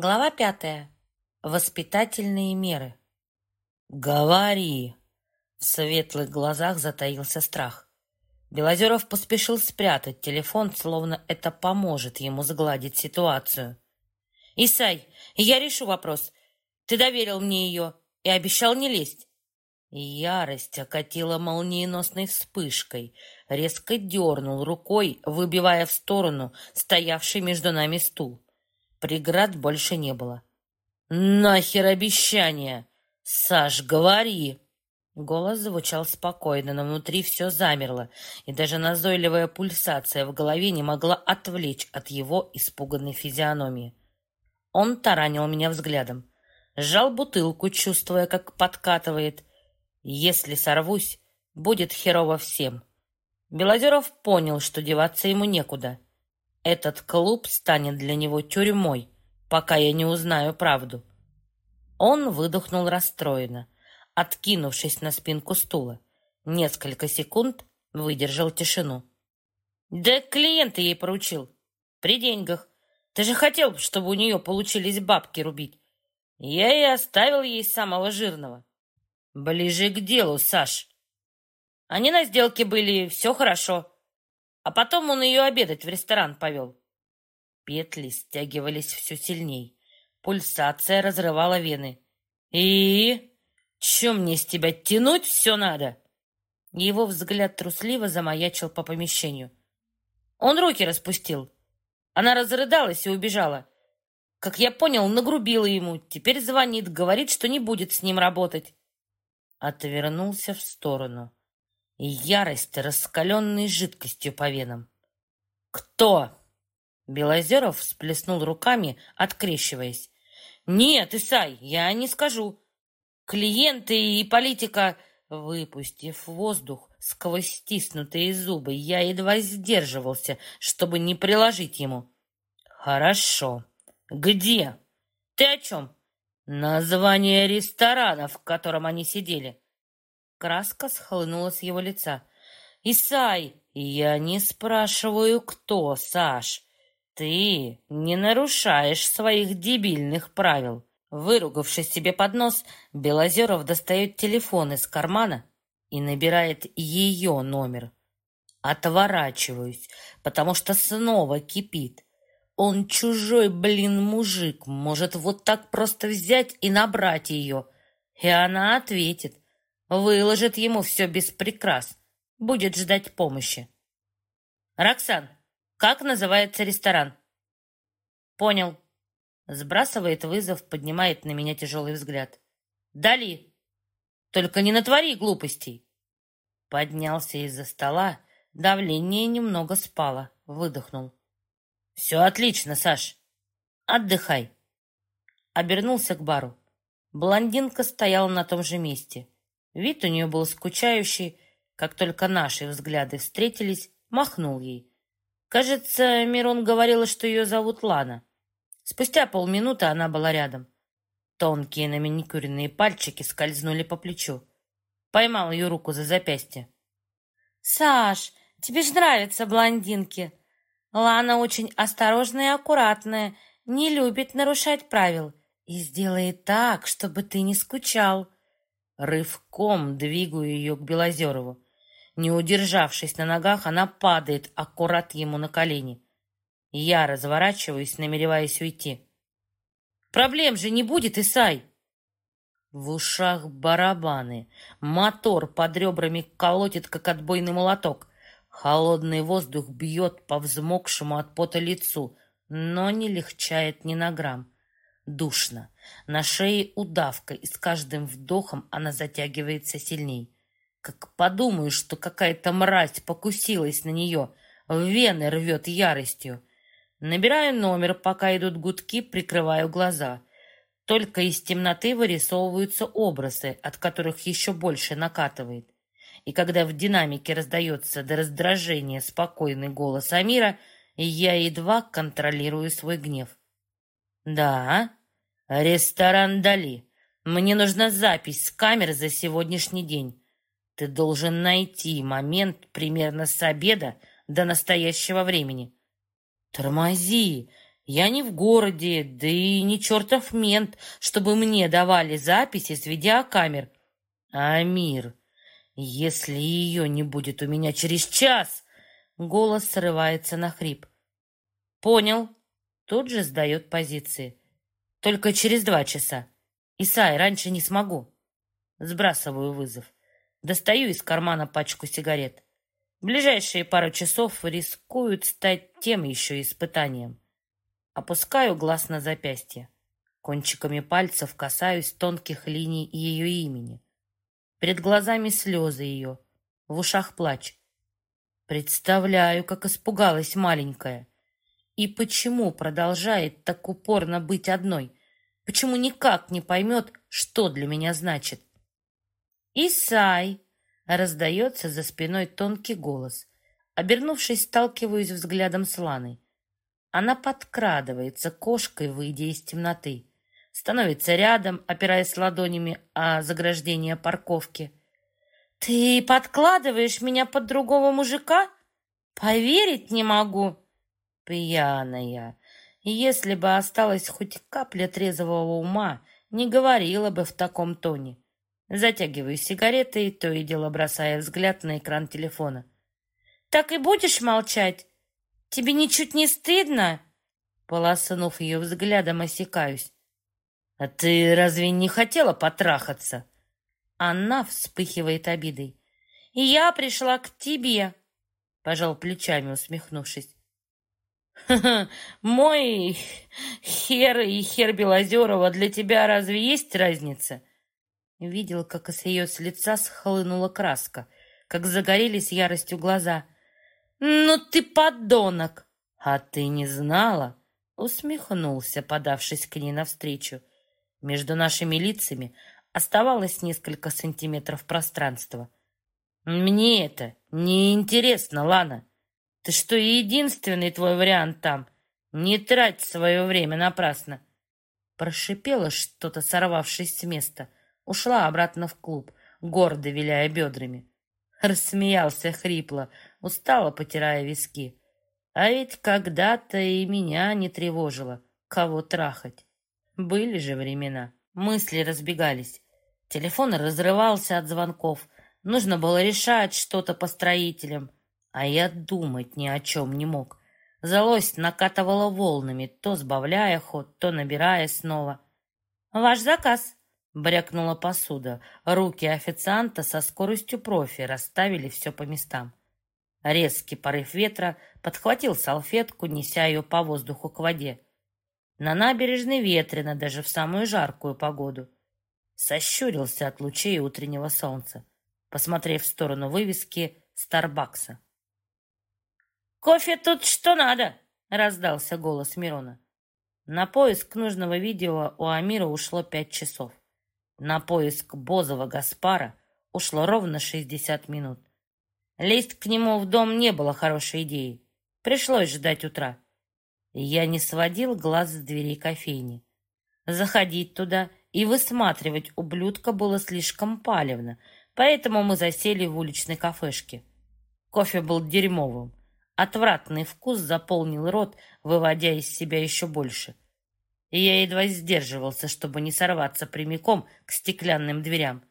Глава пятая. Воспитательные меры. «Говори!» В светлых глазах затаился страх. Белозеров поспешил спрятать телефон, словно это поможет ему сгладить ситуацию. «Исай, я решу вопрос. Ты доверил мне ее и обещал не лезть». Ярость окатила молниеносной вспышкой, резко дернул рукой, выбивая в сторону стоявший между нами стул. Преград больше не было. «Нахер обещание! Саш, говори!» Голос звучал спокойно, но внутри все замерло, и даже назойливая пульсация в голове не могла отвлечь от его испуганной физиономии. Он таранил меня взглядом, сжал бутылку, чувствуя, как подкатывает. «Если сорвусь, будет херово всем». Белозеров понял, что деваться ему некуда — этот клуб станет для него тюрьмой, пока я не узнаю правду. Он выдохнул расстроенно, откинувшись на спинку стула. Несколько секунд выдержал тишину. «Да клиента ей поручил. При деньгах. Ты же хотел, чтобы у нее получились бабки рубить. Я и оставил ей самого жирного». «Ближе к делу, Саш». «Они на сделке были, все хорошо. А потом он ее обедать в ресторан повел. Петли стягивались все сильней. Пульсация разрывала вены. «И? Че мне с тебя тянуть все надо?» Его взгляд трусливо замаячил по помещению. Он руки распустил. Она разрыдалась и убежала. Как я понял, нагрубила ему. Теперь звонит, говорит, что не будет с ним работать. Отвернулся в сторону и ярость, раскаленной жидкостью по венам. «Кто?» Белозеров всплеснул руками, открещиваясь. «Нет, Исай, я не скажу. Клиенты и политика...» Выпустив воздух сквозь стиснутые зубы, я едва сдерживался, чтобы не приложить ему. «Хорошо. Где?» «Ты о чем?» «Название ресторана, в котором они сидели». Краска схлынула с его лица. «Исай, я не спрашиваю, кто, Саш. Ты не нарушаешь своих дебильных правил». Выругавшись себе под нос, Белозеров достает телефон из кармана и набирает ее номер. Отворачиваюсь, потому что снова кипит. Он чужой, блин, мужик, может вот так просто взять и набрать ее. И она ответит. Выложит ему все без прикрас. Будет ждать помощи. «Роксан, как называется ресторан?» «Понял». Сбрасывает вызов, поднимает на меня тяжелый взгляд. «Дали! Только не натвори глупостей!» Поднялся из-за стола, давление немного спало, выдохнул. «Все отлично, Саш. Отдыхай». Обернулся к бару. Блондинка стояла на том же месте. Вид у нее был скучающий. Как только наши взгляды встретились, махнул ей. Кажется, Мирон говорила, что ее зовут Лана. Спустя полминуты она была рядом. Тонкие на маникюренные пальчики скользнули по плечу. Поймал ее руку за запястье. «Саш, тебе ж нравятся блондинки. Лана очень осторожная и аккуратная, не любит нарушать правил и сделает так, чтобы ты не скучал». Рывком двигаю ее к Белозерову. Не удержавшись на ногах, она падает аккурат ему на колени. Я разворачиваюсь, намереваясь уйти. «Проблем же не будет, Исай!» В ушах барабаны. Мотор под ребрами колотит, как отбойный молоток. Холодный воздух бьет по взмокшему от пота лицу, но не легчает ни на грамм. Душно. На шее удавка, и с каждым вдохом она затягивается сильней. Как подумаю, что какая-то мразь покусилась на нее, вены рвет яростью. Набираю номер, пока идут гудки, прикрываю глаза. Только из темноты вырисовываются образы, от которых еще больше накатывает. И когда в динамике раздается до раздражения спокойный голос Амира, я едва контролирую свой гнев. «Да?» «Ресторан Дали. Мне нужна запись с камер за сегодняшний день. Ты должен найти момент примерно с обеда до настоящего времени». «Тормози! Я не в городе, да и не чертов мент, чтобы мне давали записи с видеокамер. Амир, если ее не будет у меня через час... Голос срывается на хрип. Понял. Тут же сдает позиции. Только через два часа. Исай, раньше не смогу. Сбрасываю вызов. Достаю из кармана пачку сигарет. Ближайшие пару часов рискуют стать тем еще испытанием. Опускаю глаз на запястье. Кончиками пальцев касаюсь тонких линий ее имени. Перед глазами слезы ее, в ушах плач. Представляю, как испугалась маленькая. И почему продолжает так упорно быть одной? Почему никак не поймет, что для меня значит? «Исай!» — раздается за спиной тонкий голос. Обернувшись, сталкиваюсь взглядом с Ланой. Она подкрадывается кошкой, выйдя из темноты. Становится рядом, опираясь ладонями о заграждение парковки. «Ты подкладываешь меня под другого мужика? Поверить не могу!» «Пьяная! Если бы осталась хоть капля трезвого ума, не говорила бы в таком тоне». Затягиваю сигареты и то и дело бросая взгляд на экран телефона. «Так и будешь молчать? Тебе ничуть не стыдно?» Полоснув ее взглядом, осекаюсь. «А ты разве не хотела потрахаться?» Она вспыхивает обидой. «И я пришла к тебе», — пожал плечами, усмехнувшись. «Ха -ха, мой хер и хер Белозерова для тебя разве есть разница?» Видел, как с ее с лица схлынула краска, как загорелись яростью глаза — «Ну ты подонок!» «А ты не знала?» Усмехнулся, подавшись к ней навстречу. Между нашими лицами оставалось несколько сантиметров пространства. «Мне это не интересно, Лана. Ты что, единственный твой вариант там? Не трать свое время напрасно!» Прошипела что-то, сорвавшись с места. Ушла обратно в клуб, гордо виляя бедрами. Рассмеялся хрипло, устало потирая виски. А ведь когда-то и меня не тревожило, кого трахать. Были же времена. Мысли разбегались. Телефон разрывался от звонков. Нужно было решать что-то по строителям. А я думать ни о чем не мог. Злость накатывала волнами, то сбавляя ход, то набирая снова. «Ваш заказ!» Брякнула посуда. Руки официанта со скоростью профи расставили все по местам. Резкий порыв ветра подхватил салфетку, неся ее по воздуху к воде. На набережной ветрено даже в самую жаркую погоду. Сощурился от лучей утреннего солнца, посмотрев в сторону вывески Старбакса. «Кофе тут что надо!» — раздался голос Мирона. На поиск нужного видео у Амира ушло пять часов. На поиск Бозова Гаспара ушло ровно 60 минут. Лезть к нему в дом не было хорошей идеей. Пришлось ждать утра. Я не сводил глаз с дверей кофейни. Заходить туда и высматривать ублюдка было слишком палевно, поэтому мы засели в уличной кафешке. Кофе был дерьмовым. Отвратный вкус заполнил рот, выводя из себя еще больше — и я едва сдерживался, чтобы не сорваться прямиком к стеклянным дверям.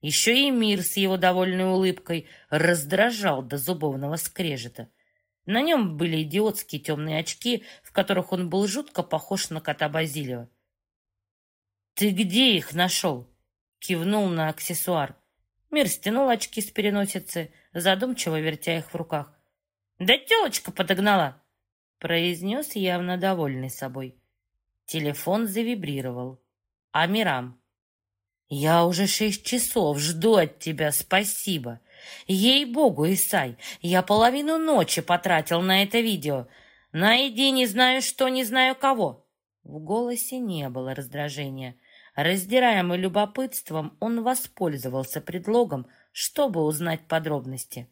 Еще и мир с его довольной улыбкой раздражал до зубовного скрежета. На нем были идиотские темные очки, в которых он был жутко похож на кота Базилио. «Ты где их нашел?» — кивнул на аксессуар. Мир стянул очки с переносицы, задумчиво вертя их в руках. «Да телочка подогнала!» — произнес явно довольный собой. Телефон завибрировал. Амирам. «Я уже шесть часов жду от тебя, спасибо. Ей-богу, Исай, я половину ночи потратил на это видео. Найди не знаю что, не знаю кого». В голосе не было раздражения. Раздираемый любопытством, он воспользовался предлогом, чтобы узнать подробности.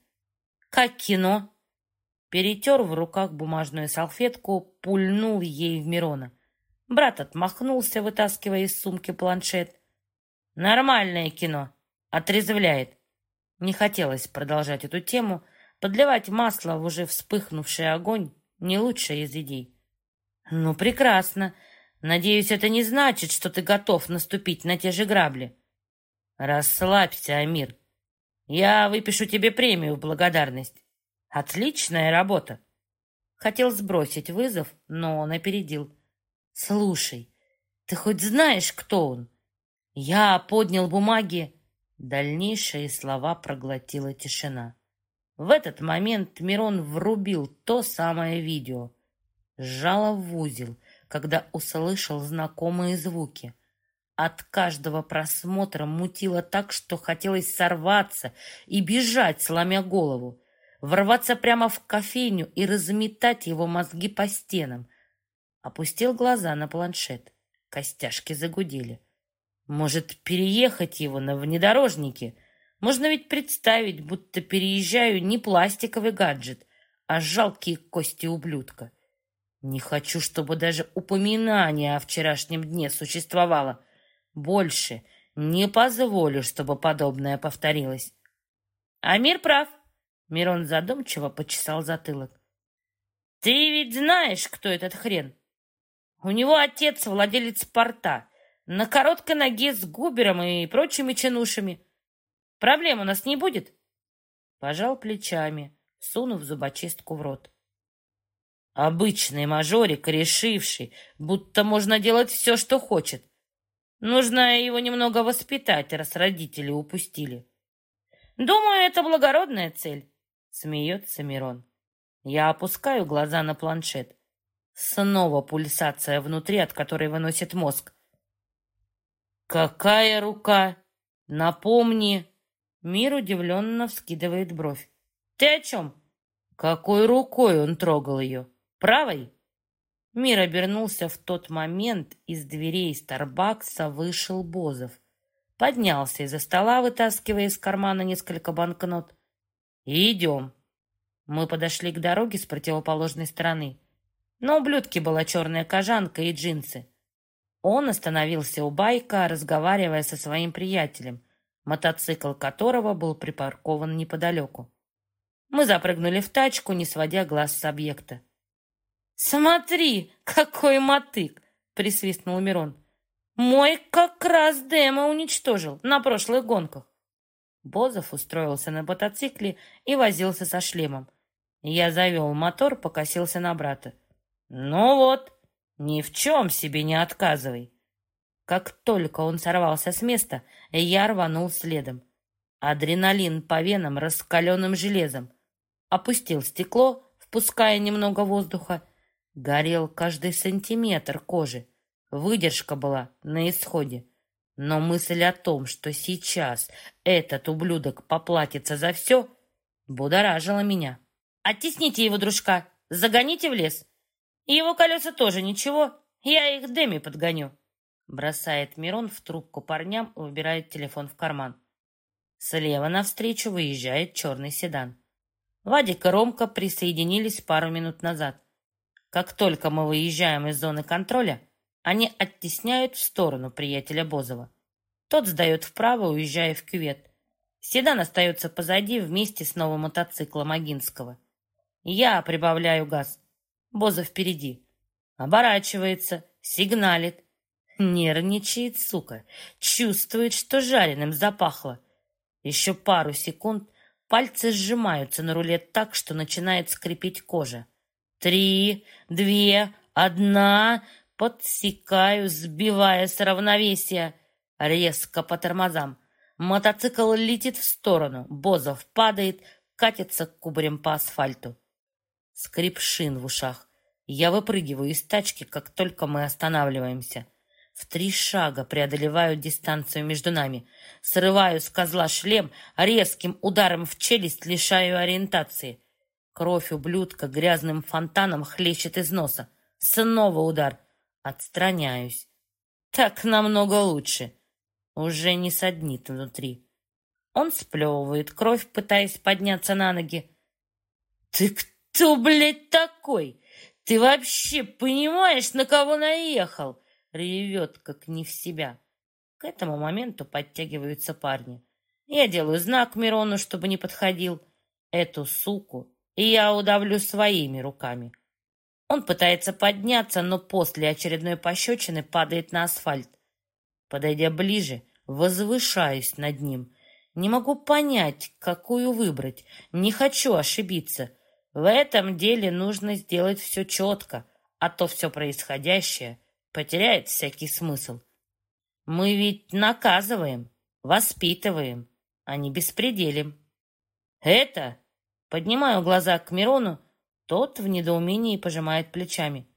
«Как кино?» Перетер в руках бумажную салфетку, пульнул ей в Мирона. Брат отмахнулся, вытаскивая из сумки планшет. «Нормальное кино. Отрезвляет». Не хотелось продолжать эту тему. Подливать масло в уже вспыхнувший огонь — не лучшая из идей. Ну, прекрасно. Надеюсь, это не значит, что ты готов наступить на те же грабли. Расслабься, Амир. Я выпишу тебе премию в благодарность. Отличная работа. Хотел сбросить вызов, но он опередил. Слушай, ты хоть знаешь, кто он? Я поднял бумаги. Дальнейшие слова проглотила тишина. В этот момент Мирон врубил то самое видео. Сжала в узел, когда услышал знакомые звуки. От каждого просмотра мутило так, что хотелось сорваться и бежать, сломя голову, ворваться прямо в кофейню и разметать его мозги по стенам. Опустил глаза на планшет. Костяшки загудели. Может, переехать его на внедорожнике? Можно ведь представить, будто переезжаю не пластиковый гаджет, а жалкие кости ублюдка. Не хочу, чтобы даже упоминание о вчерашнем дне существовало. Больше не позволю, чтобы подобное повторилось. Амир прав. Мирон задумчиво почесал затылок. Ты ведь знаешь, кто этот хрен? У него отец владелец порта, на короткой ноге с губером и прочими чинушами. Проблем у нас не будет? Пожал плечами, сунув зубочистку в рот. Обычный мажорик, решивший, будто можно делать все, что хочет. Нужно его немного воспитать, раз родители упустили. Думаю, это благородная цель, смеется Мирон. Я опускаю глаза на планшет. Снова пульсация внутри, от которой выносит мозг. «Какая рука? Напомни!» Мир удивленно вскидывает бровь. «Ты о чем?» «Какой рукой он трогал ее? Правой?» Мир обернулся в тот момент, из дверей Старбакса вышел Бозов. Поднялся из-за стола, вытаскивая из кармана несколько банкнот. «Идем». Мы подошли к дороге с противоположной стороны. На ублюдке была черная кожанка и джинсы. Он остановился у байка, разговаривая со своим приятелем, мотоцикл которого был припаркован неподалеку. Мы запрыгнули в тачку, не сводя глаз с объекта. «Смотри, какой мотык!» — присвистнул Мирон. «Мой как раз демо уничтожил на прошлых гонках». Бозов устроился на мотоцикле и возился со шлемом. Я завел мотор, покосился на брата. «Ну вот, ни в чем себе не отказывай. Как только он сорвался с места, я рванул следом. Адреналин по венам раскаленным железом. Опустил стекло, впуская немного воздуха. Горел каждый сантиметр кожи. Выдержка была на исходе. Но мысль о том, что сейчас этот ублюдок поплатится за все, будоражила меня. «Оттесните его, дружка, загоните в лес», его колеса тоже ничего, я их Деми подгоню. Бросает Мирон в трубку парням и убирает телефон в карман. Слева навстречу выезжает черный седан. Вадик и Ромка присоединились пару минут назад. Как только мы выезжаем из зоны контроля, они оттесняют в сторону приятеля Бозова. Тот сдает вправо, уезжая в кювет. Седан остается позади вместе с новым мотоциклом Агинского. Я прибавляю газ. Боза впереди. Оборачивается, сигналит. Нервничает, сука. Чувствует, что жареным запахло. Еще пару секунд пальцы сжимаются на руле так, что начинает скрипеть кожа. Три, две, одна. Подсекаю, сбивая с равновесия. Резко по тормозам. Мотоцикл летит в сторону. Бозов падает, катится кубарем по асфальту. Скрип шин в ушах. Я выпрыгиваю из тачки, как только мы останавливаемся. В три шага преодолеваю дистанцию между нами. Срываю с козла шлем, резким ударом в челюсть лишаю ориентации. Кровь ублюдка грязным фонтаном хлещет из носа. Снова удар. Отстраняюсь. Так намного лучше. Уже не саднит внутри. Он сплевывает кровь, пытаясь подняться на ноги. «Ты кто, блядь, такой?» «Ты вообще понимаешь, на кого наехал?» Ревет, как не в себя. К этому моменту подтягиваются парни. Я делаю знак Мирону, чтобы не подходил. Эту суку я удавлю своими руками. Он пытается подняться, но после очередной пощечины падает на асфальт. Подойдя ближе, возвышаюсь над ним. Не могу понять, какую выбрать. Не хочу ошибиться. В этом деле нужно сделать все четко, а то все происходящее потеряет всякий смысл. Мы ведь наказываем, воспитываем, а не беспределим. Это... Поднимаю глаза к Мирону, тот в недоумении пожимает плечами.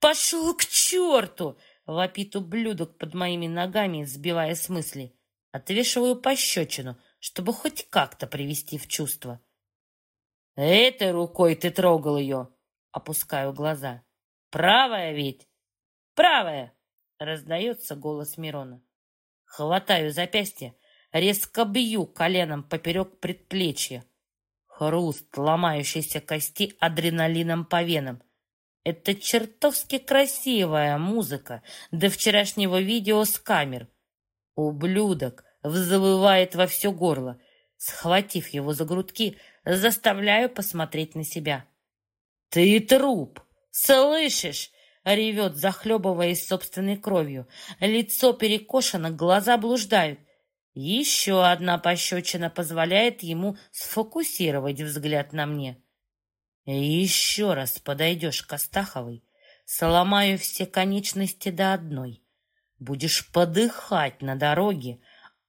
«Пошел к черту!» — вопит ублюдок под моими ногами, сбивая с мысли. Отвешиваю пощечину, чтобы хоть как-то привести в чувство. «Этой рукой ты трогал ее!» — опускаю глаза. «Правая ведь?» «Правая!» — раздается голос Мирона. Хватаю запястье, резко бью коленом поперек предплечья. Хруст ломающейся кости адреналином по венам. Это чертовски красивая музыка до вчерашнего видео с камер. Ублюдок взвывает во все горло. Схватив его за грудки, заставляю посмотреть на себя. «Ты труп! Слышишь?» — ревет, захлебываясь собственной кровью. Лицо перекошено, глаза блуждают. Еще одна пощечина позволяет ему сфокусировать взгляд на мне. Еще раз подойдешь к Астаховой, сломаю все конечности до одной. Будешь подыхать на дороге,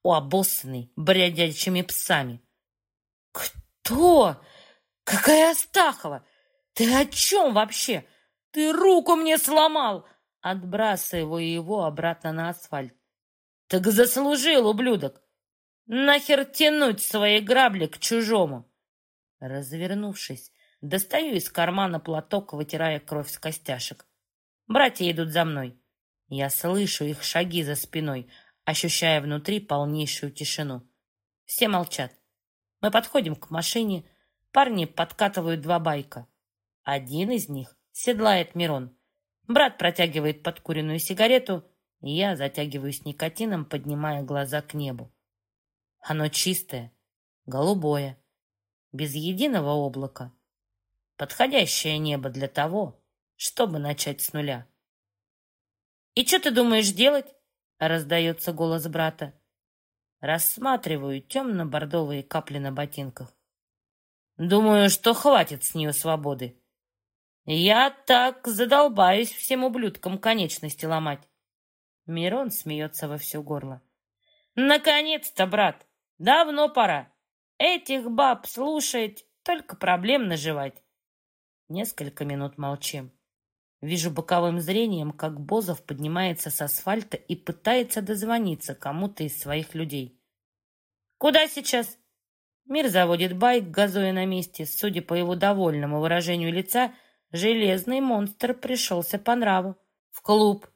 у обоссанной бродячими псами. Кто? Какая Астахова? Ты о чем вообще? Ты руку мне сломал! Отбрасываю его обратно на асфальт. Так заслужил, ублюдок! Нахер тянуть свои грабли к чужому? Развернувшись, достаю из кармана платок, вытирая кровь с костяшек. Братья идут за мной. Я слышу их шаги за спиной, ощущая внутри полнейшую тишину. Все молчат. Мы подходим к машине. Парни подкатывают два байка. Один из них седлает Мирон. Брат протягивает подкуренную сигарету, я затягиваюсь никотином, поднимая глаза к небу. Оно чистое, голубое, без единого облака. Подходящее небо для того, чтобы начать с нуля. «И что ты думаешь делать?» — раздается голос брата. Рассматриваю темно-бордовые капли на ботинках. Думаю, что хватит с нее свободы. Я так задолбаюсь всем ублюдкам конечности ломать. Мирон смеется во все горло. «Наконец-то, брат! Давно пора! Этих баб слушать, только проблем наживать!» Несколько минут молчим. Вижу боковым зрением, как Бозов поднимается с асфальта и пытается дозвониться кому-то из своих людей. «Куда сейчас?» Мир заводит байк, газуя на месте. Судя по его довольному выражению лица, железный монстр пришелся по нраву. «В клуб!»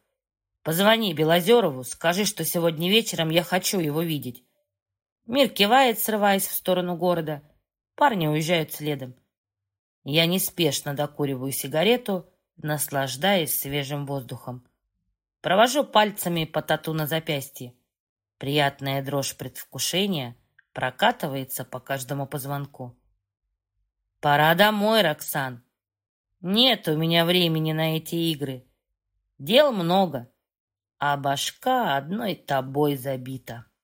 Позвони Белозерову, скажи, что сегодня вечером я хочу его видеть. Мир кивает, срываясь в сторону города. Парни уезжают следом. Я неспешно докуриваю сигарету, наслаждаясь свежим воздухом. Провожу пальцами по тату на запястье. Приятная дрожь предвкушения прокатывается по каждому позвонку. «Пора домой, Роксан. Нет у меня времени на эти игры. Дел много, а башка одной тобой забита.